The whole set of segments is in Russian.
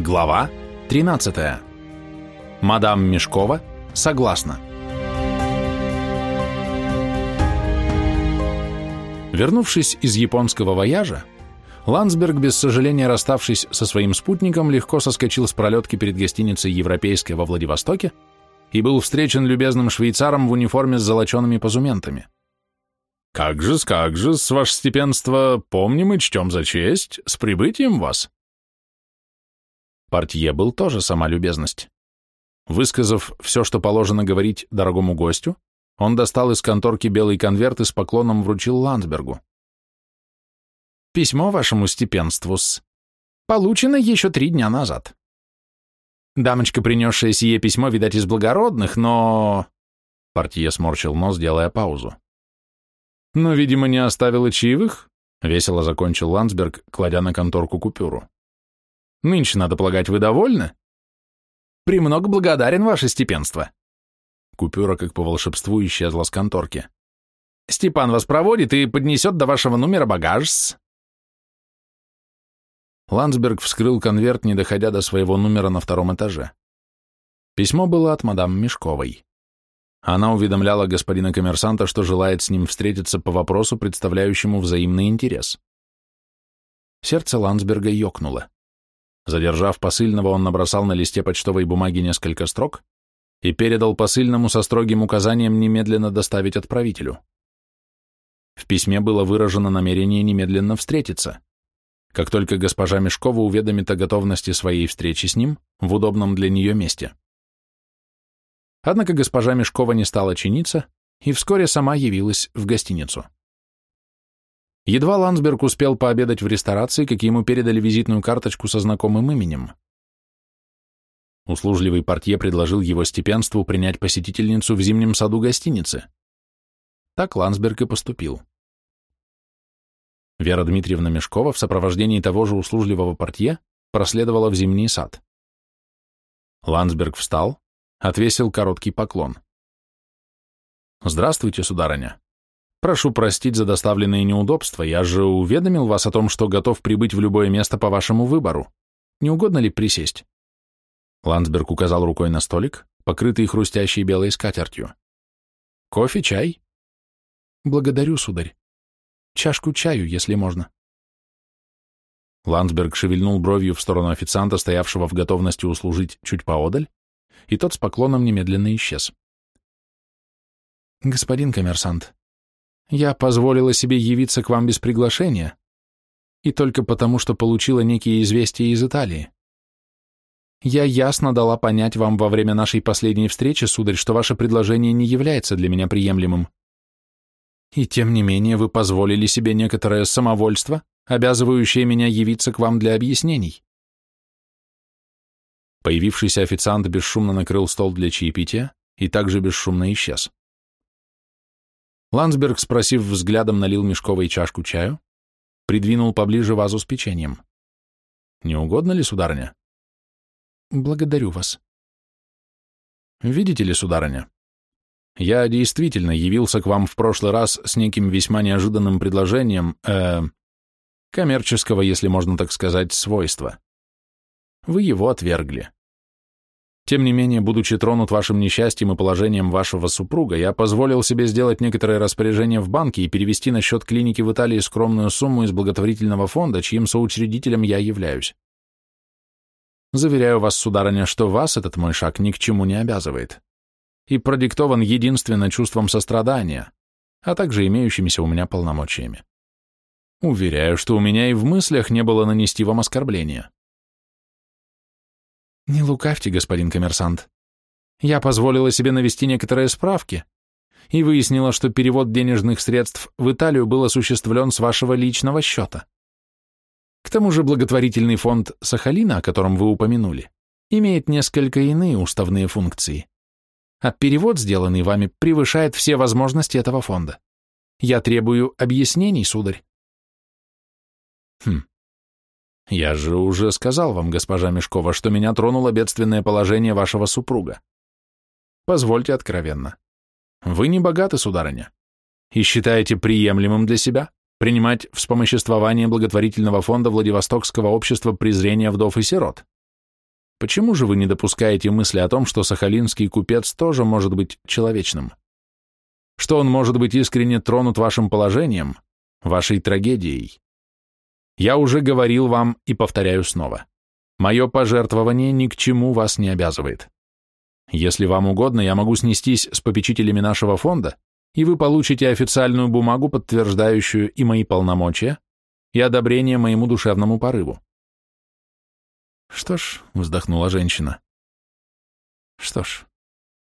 Глава 13. Мадам Мешкова согласна. Вернувшись из японского вояжа, Ландсберг, без сожаления расставшись со своим спутником, легко соскочил с пролетки перед гостиницей «Европейская» во Владивостоке и был встречен любезным швейцаром в униформе с золочеными позументами. «Как же-с, как же-с, ваше степенство, помним и чтем за честь, с прибытием вас!» Портье был тоже сама любезность. Высказав все, что положено говорить дорогому гостю, он достал из конторки белый конверт и с поклоном вручил Ландсбергу. «Письмо вашему степенству-с. Получено еще три дня назад. Дамочка, принесшая сие письмо, видать, из благородных, но...» Портье сморщил нос, делая паузу. «Но, видимо, не оставила чаевых?» — весело закончил Ландсберг, кладя на конторку купюру. Нынче, надо полагать, вы довольны? Премного благодарен, ваше степенство. Купюра, как по волшебству, исчезла с конторки. Степан вас проводит и поднесет до вашего номера багаж. Ландсберг вскрыл конверт, не доходя до своего номера на втором этаже. Письмо было от мадам Мешковой. Она уведомляла господина коммерсанта, что желает с ним встретиться по вопросу, представляющему взаимный интерес. Сердце Ландсберга ёкнуло. Задержав посыльного, он набросал на листе почтовой бумаги несколько строк и передал посыльному со строгим указанием немедленно доставить отправителю. В письме было выражено намерение немедленно встретиться. Как только госпожа Мешкова уведомит о готовности своей встречи с ним в удобном для нее месте. Однако госпожа Мешкова не стала чиниться и вскоре сама явилась в гостиницу. Едва Ландсберг успел пообедать в ресторации, как ему передали визитную карточку со знакомым именем. Услужливый портье предложил его степенству принять посетительницу в зимнем саду гостиницы. Так Ландсберг и поступил. Вера Дмитриевна Мешкова в сопровождении того же услужливого портье проследовала в зимний сад. Ландсберг встал, отвесил короткий поклон. «Здравствуйте, сударыня. Прошу простить за доставленные неудобства, я же уведомил вас о том, что готов прибыть в любое место по вашему выбору. Не угодно ли присесть?» Ландсберг указал рукой на столик, покрытый хрустящей белой скатертью. «Кофе, чай?» «Благодарю, сударь. Чашку чаю, если можно». Ландсберг шевельнул бровью в сторону официанта, стоявшего в готовности услужить чуть поодаль, и тот с поклоном немедленно исчез. «Господин коммерсант, я позволила себе явиться к вам без приглашения, и только потому, что получила некие известия из Италии. Я ясно дала понять вам во время нашей последней встречи, сударь, что ваше предложение не является для меня приемлемым. И тем не менее вы позволили себе некоторое самовольство, обязывающее меня явиться к вам для объяснений. Появившийся официант бесшумно накрыл стол для чаепития и также бесшумно исчез. Ландсберг, спросив взглядом, налил Мешковой чашку чаю, придвинул поближе вазу с печеньем. «Не угодно ли, сударыня?» «Благодарю вас». «Видите ли, сударыня, я действительно явился к вам в прошлый раз с неким весьма неожиданным предложением, э, коммерческого, если можно так сказать, свойства. Вы его отвергли. Тем не менее, будучи тронут вашим несчастьем и положением вашего супруга, я позволил себе сделать некоторые распоряжения в банке и перевести на счет клиники в Италии скромную сумму из благотворительного фонда, чьим соучредителем я являюсь. Заверяю вас, сударыня, что вас этот мой шаг ни к чему не обязывает и продиктован единственно чувством сострадания, а также имеющимися у меня полномочиями. Уверяю, что у меня и в мыслях не было нанести вам оскорбления. Не лукавьте, господин коммерсант. Я позволила себе навести некоторые справки и выяснила, что перевод денежных средств в Италию был осуществлен с вашего личного счета. К тому же благотворительный фонд Сахалина, о котором вы упомянули, имеет несколько иные уставные функции. А перевод, сделанный вами, превышает все возможности этого фонда. Я требую объяснений, сударь. Хм, я же уже сказал вам, госпожа Мешкова, что меня тронуло бедственное положение вашего супруга. Позвольте откровенно. Вы не богаты, сударыня, и считаете приемлемым для себя принимать вспомоществование благотворительного фонда Владивостокского общества презрения вдов и сирот. Почему же вы не допускаете мысли о том, что сахалинский купец тоже может быть человечным? Что он может быть искренне тронут вашим положением, вашей трагедией? Я уже говорил вам и повторяю снова. Мое пожертвование ни к чему вас не обязывает. Если вам угодно, я могу снестись с попечителями нашего фонда, и вы получите официальную бумагу, подтверждающую и мои полномочия, и одобрение моему душевному порыву. Что ж, вздохнула женщина. Что ж,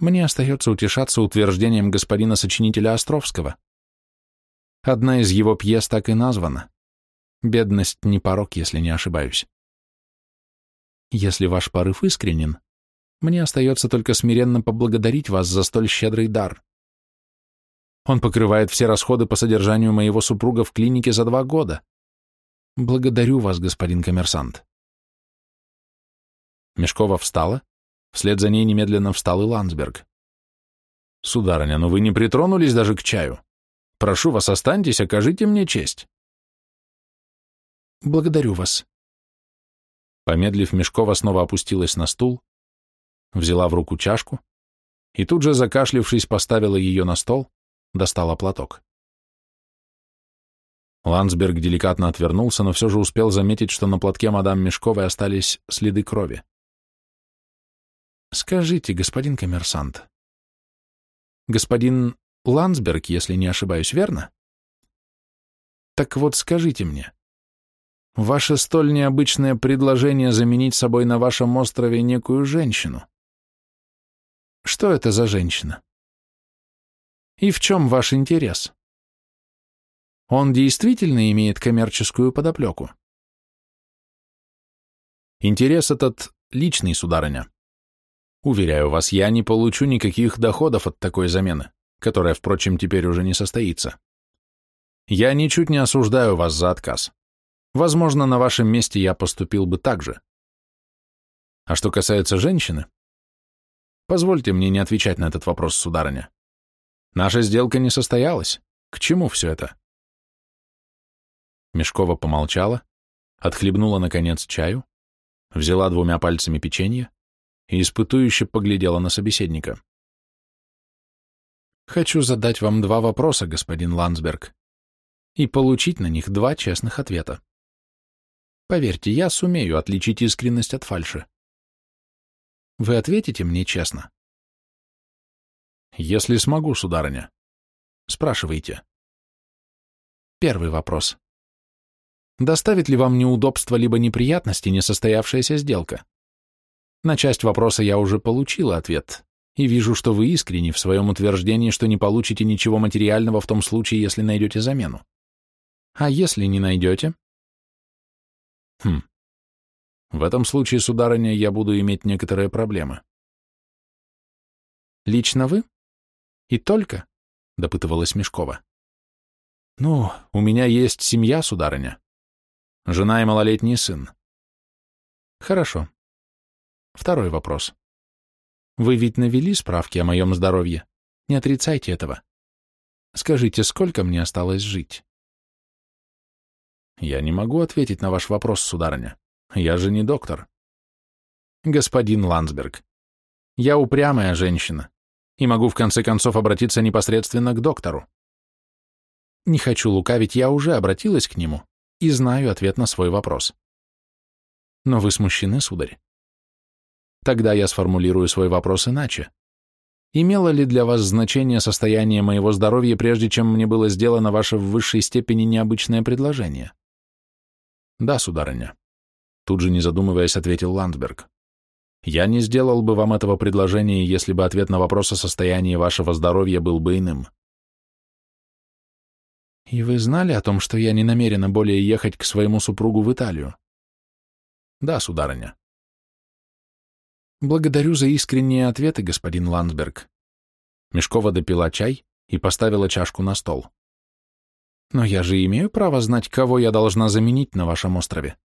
мне остается утешаться утверждением господина сочинителя Островского. Одна из его пьес так и названа. Бедность не порок, если не ошибаюсь. Если ваш порыв искренен, мне остается только смиренно поблагодарить вас за столь щедрый дар. Он покрывает все расходы по содержанию моего супруга в клинике за два года. Благодарю вас, господин коммерсант. Мешкова встала, вслед за ней немедленно встал и Ландсберг. «Сударыня, ну вы не притронулись даже к чаю? Прошу вас, останьтесь, окажите мне честь». «Благодарю вас». Помедлив, Мешкова снова опустилась на стул, взяла в руку чашку и тут же, закашлившись, поставила ее на стол, достала платок. Ландсберг деликатно отвернулся, но все же успел заметить, что на платке мадам Мешковой остались следы крови. Скажите, господин коммерсант. Господин Ландсберг, если не ошибаюсь, верно? Так вот скажите мне, ваше столь необычное предложение заменить собой на вашем острове некую женщину. Что это за женщина? И в чем ваш интерес? Он действительно имеет коммерческую подоплеку? Интерес этот личный, сударыня. Уверяю вас, я не получу никаких доходов от такой замены, которая, впрочем, теперь уже не состоится. Я ничуть не осуждаю вас за отказ. Возможно, на вашем месте я поступил бы так же. А что касается женщины, позвольте мне не отвечать на этот вопрос, сударыня. Наша сделка не состоялась. К чему все это? Мешкова помолчала, отхлебнула, наконец, чаю, взяла двумя пальцами печенье, и испытующе поглядела на собеседника. «Хочу задать вам два вопроса, господин Ландсберг, и получить на них два честных ответа. Поверьте, я сумею отличить искренность от фальши. Вы ответите мне честно?» «Если смогу, сударыня. Спрашивайте». Первый вопрос. Доставит ли вам неудобства либо неприятности несостоявшаяся сделка? На часть вопроса я уже получила ответ, и вижу, что вы искренни в своем утверждении, что не получите ничего материального в том случае, если найдете замену. А если не найдете? Хм. В этом случае, сударыня, я буду иметь некоторые проблемы. Лично вы? И только? Допытывалась Мешкова. Ну, у меня есть семья, сударыня. Жена и малолетний сын. Хорошо. Второй вопрос. Вы ведь навели справки о моем здоровье? Не отрицайте этого. Скажите, сколько мне осталось жить? Я не могу ответить на ваш вопрос, сударыня. Я же не доктор. Господин Ландсберг, я упрямая женщина и могу в конце концов обратиться непосредственно к доктору. Не хочу лукавить, я уже обратилась к нему и знаю ответ на свой вопрос. Но вы смущены, сударь. Тогда я сформулирую свой вопрос иначе. Имело ли для вас значение состояние моего здоровья, прежде чем мне было сделано ваше в высшей степени необычное предложение? Да, сударыня. Тут же, не задумываясь, ответил Ландберг. Я не сделал бы вам этого предложения, если бы ответ на вопрос о состоянии вашего здоровья был бы иным. И вы знали о том, что я не намерена более ехать к своему супругу в Италию? Да, сударыня. Благодарю за искренние ответы, господин Ландсберг. Мешкова допила чай и поставила чашку на стол. Но я же имею право знать, кого я должна заменить на вашем острове.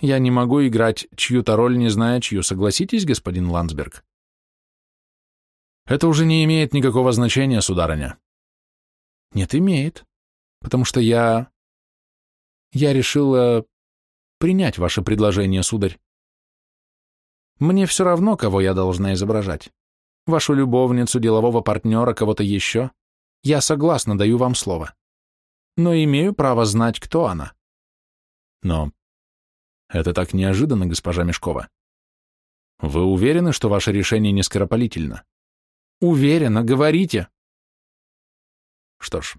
Я не могу играть чью-то роль, не зная чью, согласитесь, господин Ландсберг? Это уже не имеет никакого значения, сударыня. Нет, имеет, потому что я... Я решила принять ваше предложение, сударь. Мне все равно, кого я должна изображать. Вашу любовницу, делового партнера, кого-то еще. Я согласна, даю вам слово. Но имею право знать, кто она. Но это так неожиданно, госпожа Мешкова. Вы уверены, что ваше решение не скоропалительно? Уверена, говорите. Что ж.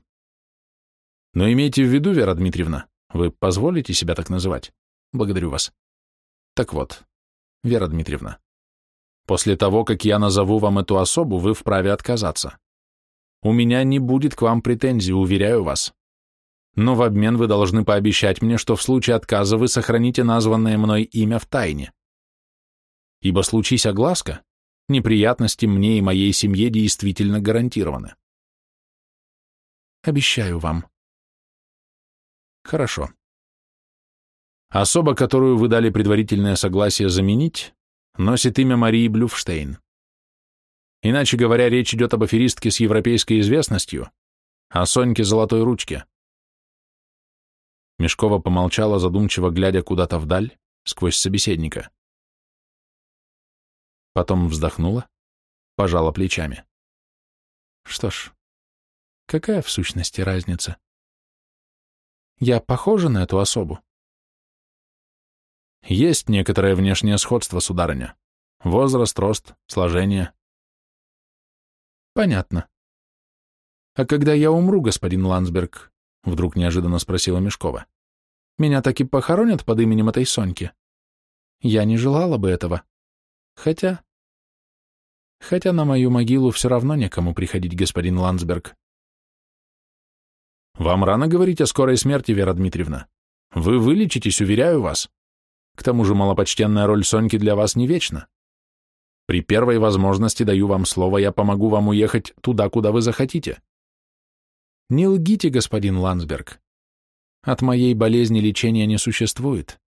Но имейте в виду, Вера Дмитриевна, вы позволите себя так называть? Благодарю вас. Так вот, Вера Дмитриевна, после того, как я назову вам эту особу, вы вправе отказаться. У меня не будет к вам претензий, уверяю вас. Но в обмен вы должны пообещать мне, что в случае отказа вы сохраните названное мной имя в тайне. Ибо случись огласка, неприятности мне и моей семье действительно гарантированы. Обещаю вам. Хорошо. Особа, которую вы дали предварительное согласие заменить, носит имя Марии Блюфштейн. Иначе говоря, речь идет об аферистке с европейской известностью, о Соньке Золотой Ручке. Мешкова помолчала, задумчиво глядя куда-то вдаль, сквозь собеседника. Потом вздохнула, пожала плечами. Что ж, какая в сущности разница? Я похожа на эту особу? Есть некоторое внешнее сходство, сударыня. Возраст, рост, сложение. Понятно. А когда я умру, господин Ландсберг, вдруг неожиданно спросила Мешкова, меня таки похоронят под именем этой Соньки? Я не желала бы этого. Хотя... Хотя на мою могилу все равно некому приходить, господин Ландсберг. Вам рано говорить о скорой смерти, Вера Дмитриевна. Вы вылечитесь, уверяю вас. К тому же малопочтенная роль Соньки для вас не вечна. При первой возможности даю вам слово, я помогу вам уехать туда, куда вы захотите. Не лгите, господин Ландсберг. От моей болезни лечения не существует.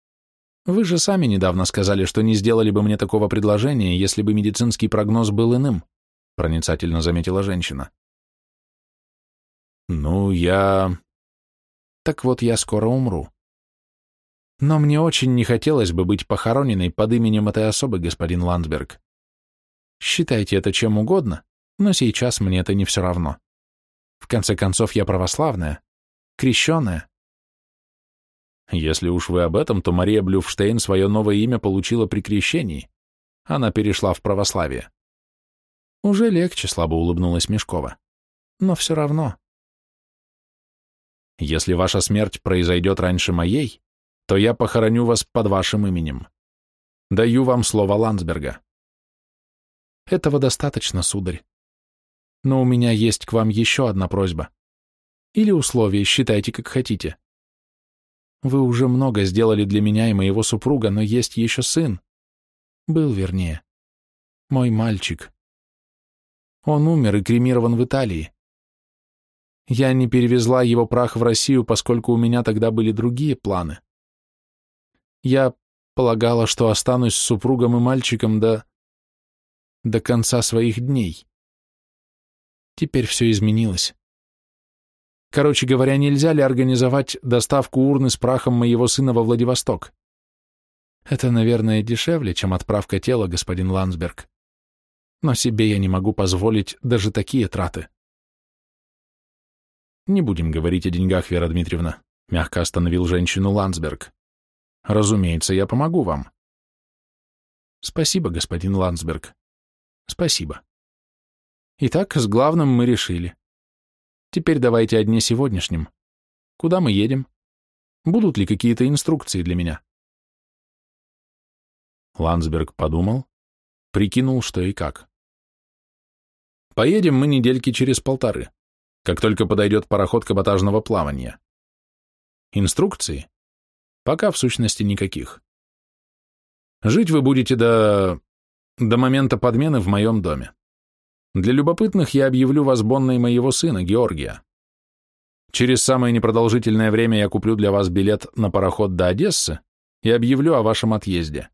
Вы же сами недавно сказали, что не сделали бы мне такого предложения, если бы медицинский прогноз был иным, проницательно заметила женщина. Ну, я... Так вот, я скоро умру. Но мне очень не хотелось бы быть похороненной под именем этой особы, господин Ландсберг. Считайте это чем угодно, но сейчас мне это не все равно. Конце концов, я православная, крещенная. Если уж вы об этом, то Мария Блюфштейн свое новое имя получила при крещении. Она перешла в православие. Уже легче, слабо улыбнулась Мешкова. Но все равно. Если ваша смерть произойдет раньше моей, то я похороню вас под вашим именем. Даю вам слово Ландсберга. Этого достаточно, сударь. Но у меня есть к вам еще одна просьба. Или условие, считайте, как хотите. Вы уже много сделали для меня и моего супруга, но есть еще сын. Был, вернее. Мой мальчик. Он умер и кремирован в Италии. Я не перевезла его прах в Россию, поскольку у меня тогда были другие планы. Я полагала, что останусь с супругом и мальчиком до... до конца своих дней. Теперь все изменилось. Короче говоря, нельзя ли организовать доставку урны с прахом моего сына во Владивосток? Это, наверное, дешевле, чем отправка тела, господин Ландсберг. Но себе я не могу позволить даже такие траты. Не будем говорить о деньгах, Вера Дмитриевна, мягко остановил женщину Ландсберг. Разумеется, я помогу вам. Спасибо, господин Ландсберг. Спасибо. Итак, с главным мы решили. Теперь давайте о дне сегодняшнем. Куда мы едем? Будут ли какие-то инструкции для меня? Ландсберг подумал, прикинул, что и как. Поедем мы недельки через полторы, как только подойдет пароход каботажного плавания. Инструкции? Пока, в сущности, никаких. Жить вы будете до... до момента подмены в моем доме. Для любопытных я объявлю вас Бонной моего сына, Георгия. Через самое непродолжительное время я куплю для вас билет на пароход до Одессы и объявлю о вашем отъезде.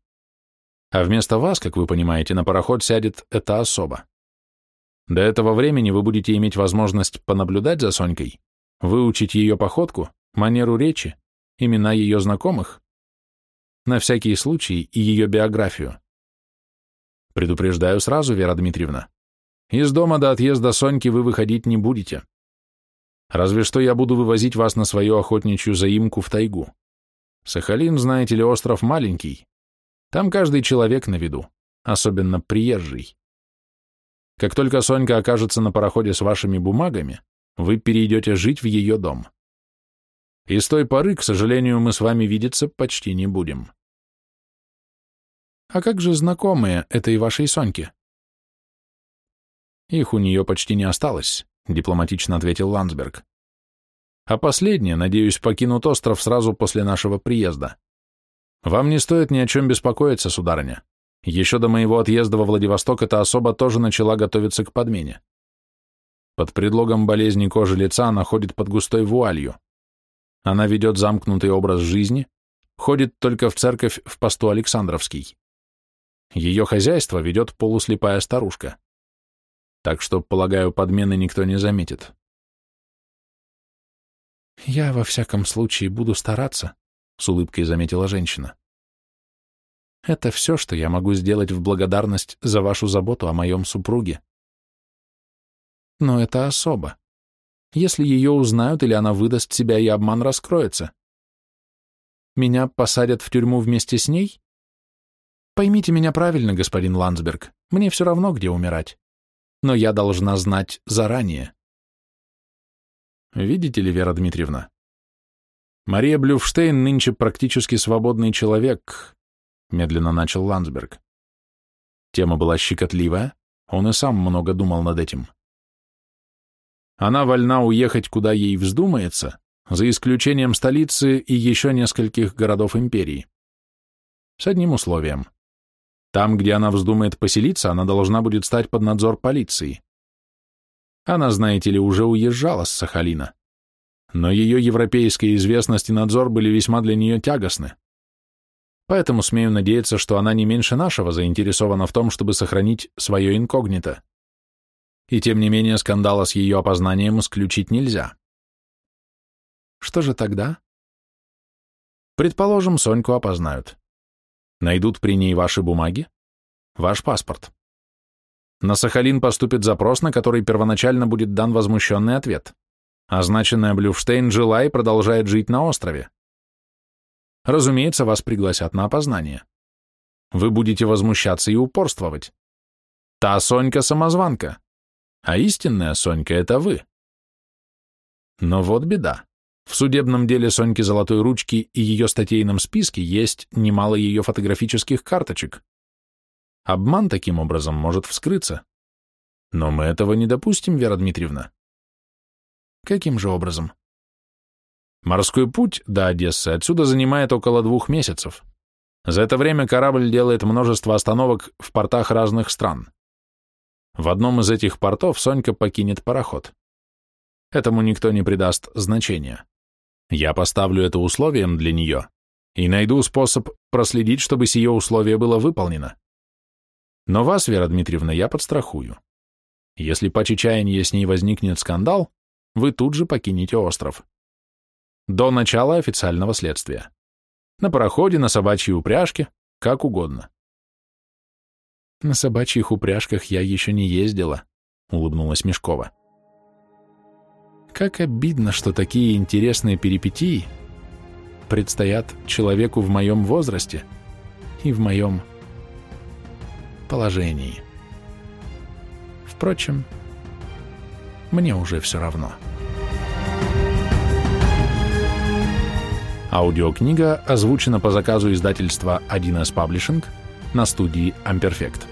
А вместо вас, как вы понимаете, на пароход сядет эта особа. До этого времени вы будете иметь возможность понаблюдать за Сонькой, выучить ее походку, манеру речи имена ее знакомых, на всякий случай и ее биографию. Предупреждаю сразу, Вера Дмитриевна. Из дома до отъезда Соньки вы выходить не будете. Разве что я буду вывозить вас на свою охотничью заимку в тайгу. Сахалин, знаете ли, остров маленький. Там каждый человек на виду, особенно приезжий. Как только Сонька окажется на пароходе с вашими бумагами, вы перейдете жить в ее дом. И с той поры, к сожалению, мы с вами видеться почти не будем. А как же знакомые этой вашей Соньки? Их у нее почти не осталось, дипломатично ответил Ландсберг. А последние, надеюсь, покинут остров сразу после нашего приезда. Вам не стоит ни о чем беспокоиться, сударыня. Еще до моего отъезда во Владивосток эта особа тоже начала готовиться к подмене. Под предлогом болезни кожи лица она ходит под густой вуалью. Она ведет замкнутый образ жизни, ходит только в церковь в посту Александровский. Ее хозяйство ведет полуслепая старушка. Так что, полагаю, подмены никто не заметит. «Я, во всяком случае, буду стараться», — с улыбкой заметила женщина. «Это все, что я могу сделать в благодарность за вашу заботу о моем супруге. Но это особо. Если ее узнают или она выдаст себя, и обман раскроется. Меня посадят в тюрьму вместе с ней? Поймите меня правильно, господин Ландсберг, мне все равно, где умирать. Но я должна знать заранее. Видите ли, Вера Дмитриевна, Мария Блюфштейн нынче практически свободный человек, медленно начал Ландсберг. Тема была щекотливая, он и сам много думал над этим. Она вольна уехать, куда ей вздумается, за исключением столицы и еще нескольких городов империи. С одним условием. Там, где она вздумает поселиться, она должна будет стать под надзор полиции. Она, знаете ли, уже уезжала с Сахалина. Но ее европейская известность и надзор были весьма для нее тягостны. Поэтому смею надеяться, что она не меньше нашего заинтересована в том, чтобы сохранить свое инкогнито и тем не менее скандала с ее опознанием исключить нельзя. Что же тогда? Предположим, Соньку опознают. Найдут при ней ваши бумаги, ваш паспорт. На Сахалин поступит запрос, на который первоначально будет дан возмущенный ответ. Означенная Блюфштейн жила и продолжает жить на острове. Разумеется, вас пригласят на опознание. Вы будете возмущаться и упорствовать. Та Сонька-самозванка. А истинная Сонька — это вы. Но вот беда. В судебном деле Соньки Золотой Ручки и ее статейном списке есть немало ее фотографических карточек. Обман таким образом может вскрыться. Но мы этого не допустим, Вера Дмитриевна. Каким же образом? Морской путь до Одессы отсюда занимает около двух месяцев. За это время корабль делает множество остановок в портах разных стран. В одном из этих портов Сонька покинет пароход. Этому никто не придаст значения. Я поставлю это условием для нее и найду способ проследить, чтобы сие условие было выполнено. Но вас, Вера Дмитриевна, я подстрахую. Если по чечаянье с ней возникнет скандал, вы тут же покинете остров. До начала официального следствия. На пароходе, на собачьей упряжке, как угодно. На собачьих упряжках я еще не ездила, улыбнулась Мешкова. Как обидно, что такие интересные перипетии предстоят человеку в моем возрасте и в моем положении. Впрочем, мне уже все равно. Аудиокнига озвучена по заказу издательства 1С Publishing на студии Amperfect.